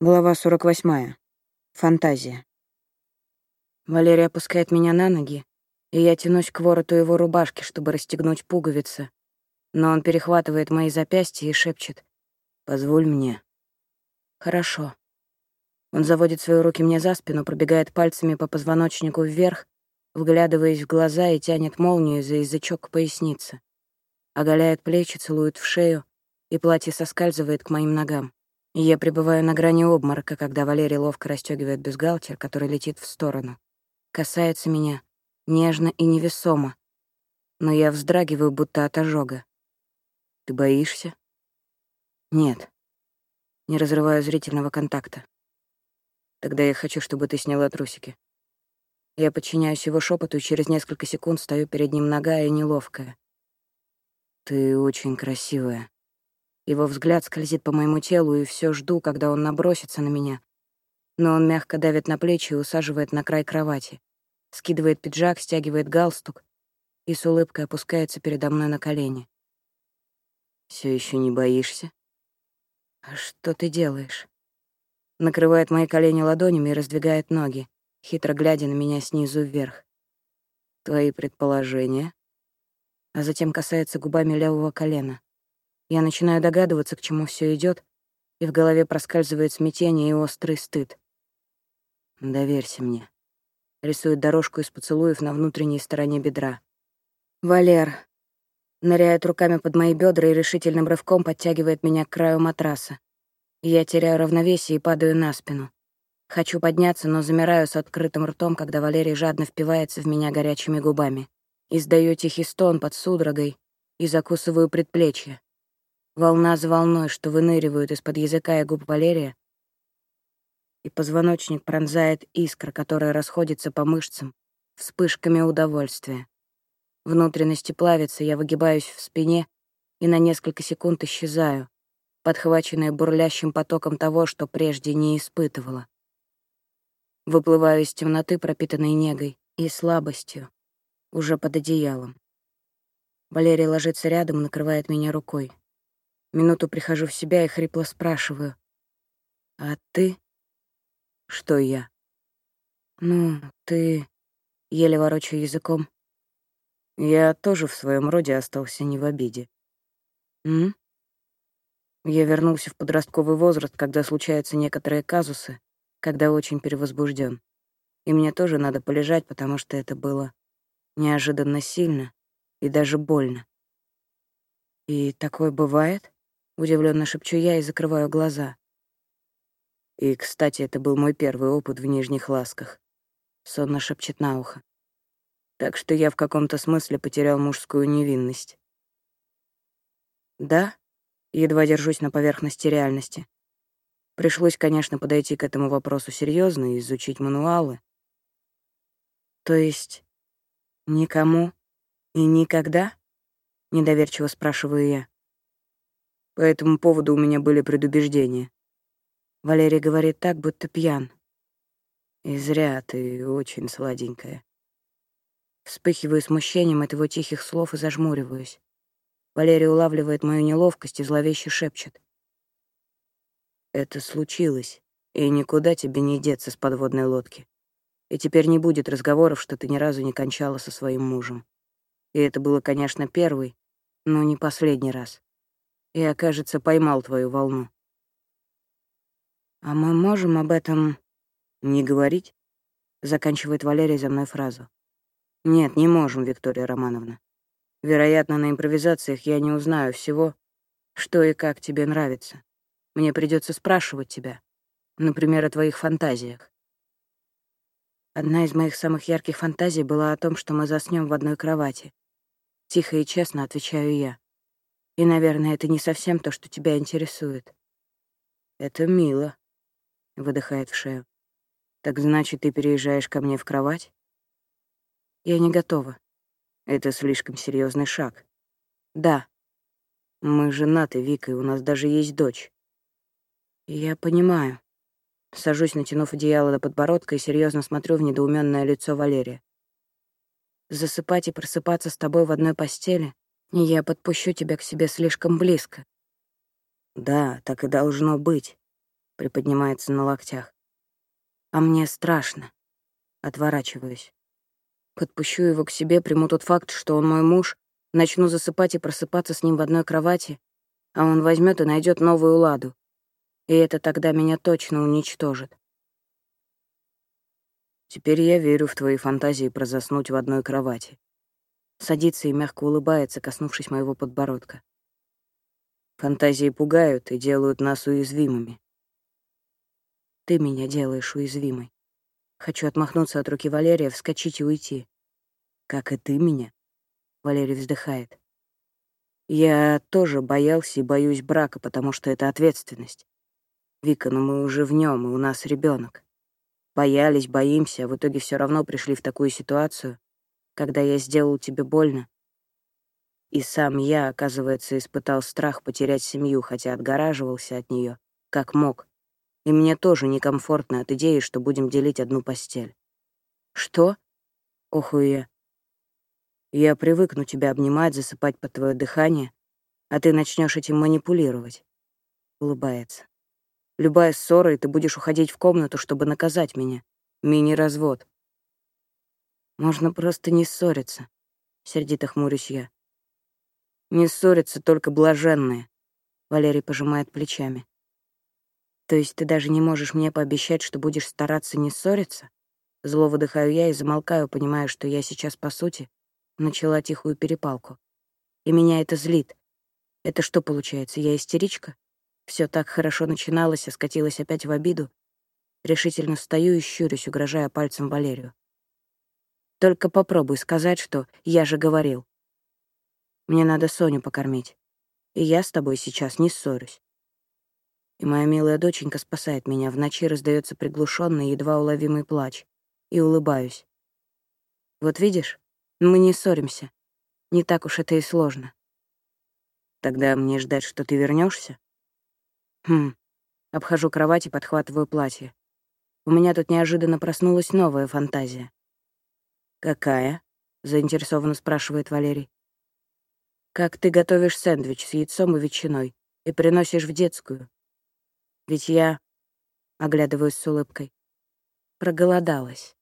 Глава 48. Фантазия. Валерий опускает меня на ноги, и я тянусь к вороту его рубашки, чтобы расстегнуть пуговицы. Но он перехватывает мои запястья и шепчет «Позволь мне». «Хорошо». Он заводит свои руки мне за спину, пробегает пальцами по позвоночнику вверх, вглядываясь в глаза и тянет молнию за язычок к пояснице. Оголяет плечи, целует в шею, и платье соскальзывает к моим ногам. Я пребываю на грани обморока, когда Валерий ловко расстегивает бюстгальтер, который летит в сторону. Касается меня нежно и невесомо, но я вздрагиваю, будто от ожога. «Ты боишься?» «Нет». Не разрываю зрительного контакта. «Тогда я хочу, чтобы ты сняла трусики». Я подчиняюсь его шепоту и через несколько секунд стою перед ним ногая и неловкая. «Ты очень красивая», его взгляд скользит по моему телу, и все жду, когда он набросится на меня. Но он мягко давит на плечи и усаживает на край кровати. Скидывает пиджак, стягивает галстук и с улыбкой опускается передо мной на колени. Все еще не боишься? А что ты делаешь? Накрывает мои колени ладонями и раздвигает ноги, хитро глядя на меня снизу вверх. Твои предположения? А затем касается губами левого колена. Я начинаю догадываться, к чему все идет, и в голове проскальзывает смятение и острый стыд. «Доверься мне», — рисует дорожку из поцелуев на внутренней стороне бедра. «Валер», ныряет руками под мои бедра и решительным рывком подтягивает меня к краю матраса. Я теряю равновесие и падаю на спину. Хочу подняться, но замираю с открытым ртом, когда Валерий жадно впивается в меня горячими губами. Издаю тихий стон под судорогой и закусываю предплечье. Волна за волной, что выныривают из-под языка и губ Валерия, и позвоночник пронзает искра, которая расходится по мышцам вспышками удовольствия. Внутренности плавятся, я выгибаюсь в спине и на несколько секунд исчезаю, подхваченная бурлящим потоком того, что прежде не испытывала. Выплываю из темноты, пропитанной негой и слабостью, уже под одеялом. Валерий ложится рядом, накрывает меня рукой. Минуту прихожу в себя и хрипло спрашиваю. «А ты?» «Что я?» «Ну, ты...» Еле ворочаю языком. Я тоже в своем роде остался не в обиде. М? Я вернулся в подростковый возраст, когда случаются некоторые казусы, когда очень перевозбужден. И мне тоже надо полежать, потому что это было неожиданно сильно и даже больно. И такое бывает? Удивленно шепчу я и закрываю глаза. И, кстати, это был мой первый опыт в нижних ласках. Сонно шепчет на ухо. Так что я в каком-то смысле потерял мужскую невинность. Да, едва держусь на поверхности реальности. Пришлось, конечно, подойти к этому вопросу серьезно и изучить мануалы. То есть никому и никогда? Недоверчиво спрашиваю я. По этому поводу у меня были предубеждения. Валерий говорит так, будто пьян. И зря ты очень сладенькая. Вспыхиваю смущением от его тихих слов и зажмуриваюсь. Валерий улавливает мою неловкость и зловеще шепчет. Это случилось, и никуда тебе не деться с подводной лодки. И теперь не будет разговоров, что ты ни разу не кончала со своим мужем. И это было, конечно, первый, но не последний раз. Я, кажется, поймал твою волну. А мы можем об этом не говорить? Заканчивает Валерий за мной фразу. Нет, не можем, Виктория Романовна. Вероятно, на импровизациях я не узнаю всего, что и как тебе нравится. Мне придется спрашивать тебя, например, о твоих фантазиях. Одна из моих самых ярких фантазий была о том, что мы заснем в одной кровати. Тихо и честно отвечаю я. И, наверное, это не совсем то, что тебя интересует. Это мило, выдыхает в шею. Так значит, ты переезжаешь ко мне в кровать? Я не готова. Это слишком серьезный шаг. Да. Мы женаты, Вика, и у нас даже есть дочь. Я понимаю. Сажусь, натянув одеяло до подбородка и серьезно смотрю в недоуменное лицо Валерия. Засыпать и просыпаться с тобой в одной постели я подпущу тебя к себе слишком близко. Да, так и должно быть. приподнимается на локтях. А мне страшно. Отворачиваюсь. Подпущу его к себе, приму тот факт, что он мой муж, начну засыпать и просыпаться с ним в одной кровати, а он возьмет и найдет новую ладу. И это тогда меня точно уничтожит. Теперь я верю в твои фантазии про заснуть в одной кровати. Садится и мягко улыбается, коснувшись моего подбородка. Фантазии пугают и делают нас уязвимыми. Ты меня делаешь уязвимой. Хочу отмахнуться от руки Валерия, вскочить и уйти. Как и ты меня. Валерий вздыхает. Я тоже боялся и боюсь брака, потому что это ответственность. Вика, ну мы уже в нем, и у нас ребенок. Боялись, боимся, а в итоге все равно пришли в такую ситуацию, когда я сделал тебе больно. И сам я, оказывается, испытал страх потерять семью, хотя отгораживался от нее, как мог. И мне тоже некомфортно от идеи, что будем делить одну постель. Что? Охую я. Я привыкну тебя обнимать, засыпать под твое дыхание, а ты начнешь этим манипулировать. Улыбается. Любая ссора, и ты будешь уходить в комнату, чтобы наказать меня. Мини-развод. Можно просто не ссориться, сердито хмурюсь я. Не ссорятся только блаженные. Валерий пожимает плечами. То есть ты даже не можешь мне пообещать, что будешь стараться не ссориться? Зло выдыхаю я и замолкаю, понимая, что я сейчас, по сути, начала тихую перепалку. И меня это злит. Это что получается, я истеричка? Все так хорошо начиналось, а скатилось опять в обиду. Решительно стою и щурюсь, угрожая пальцем Валерию. Только попробуй сказать, что «я же говорил». Мне надо Соню покормить. И я с тобой сейчас не ссорюсь. И моя милая доченька спасает меня. В ночи раздается приглушенный, едва уловимый плач. И улыбаюсь. Вот видишь, мы не ссоримся. Не так уж это и сложно. Тогда мне ждать, что ты вернешься? Хм. Обхожу кровать и подхватываю платье. У меня тут неожиданно проснулась новая фантазия. «Какая?» — заинтересованно спрашивает Валерий. «Как ты готовишь сэндвич с яйцом и ветчиной и приносишь в детскую? Ведь я...» — оглядываюсь с улыбкой. «Проголодалась».